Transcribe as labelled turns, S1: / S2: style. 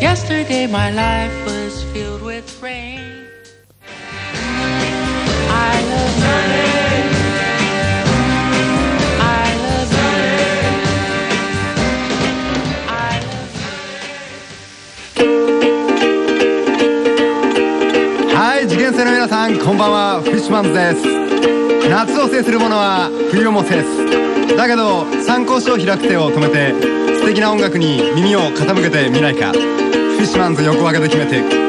S1: Yesterday my life was filled with rain. I love you. I love you. I love you
S2: はい受験生の皆さんこんばんはフィッシュマンズです夏を制する者は冬をも制すだけど参考書を開く手を止めて的な音楽に耳を傾けてみないか。フィッシュマンズ横分けで決めて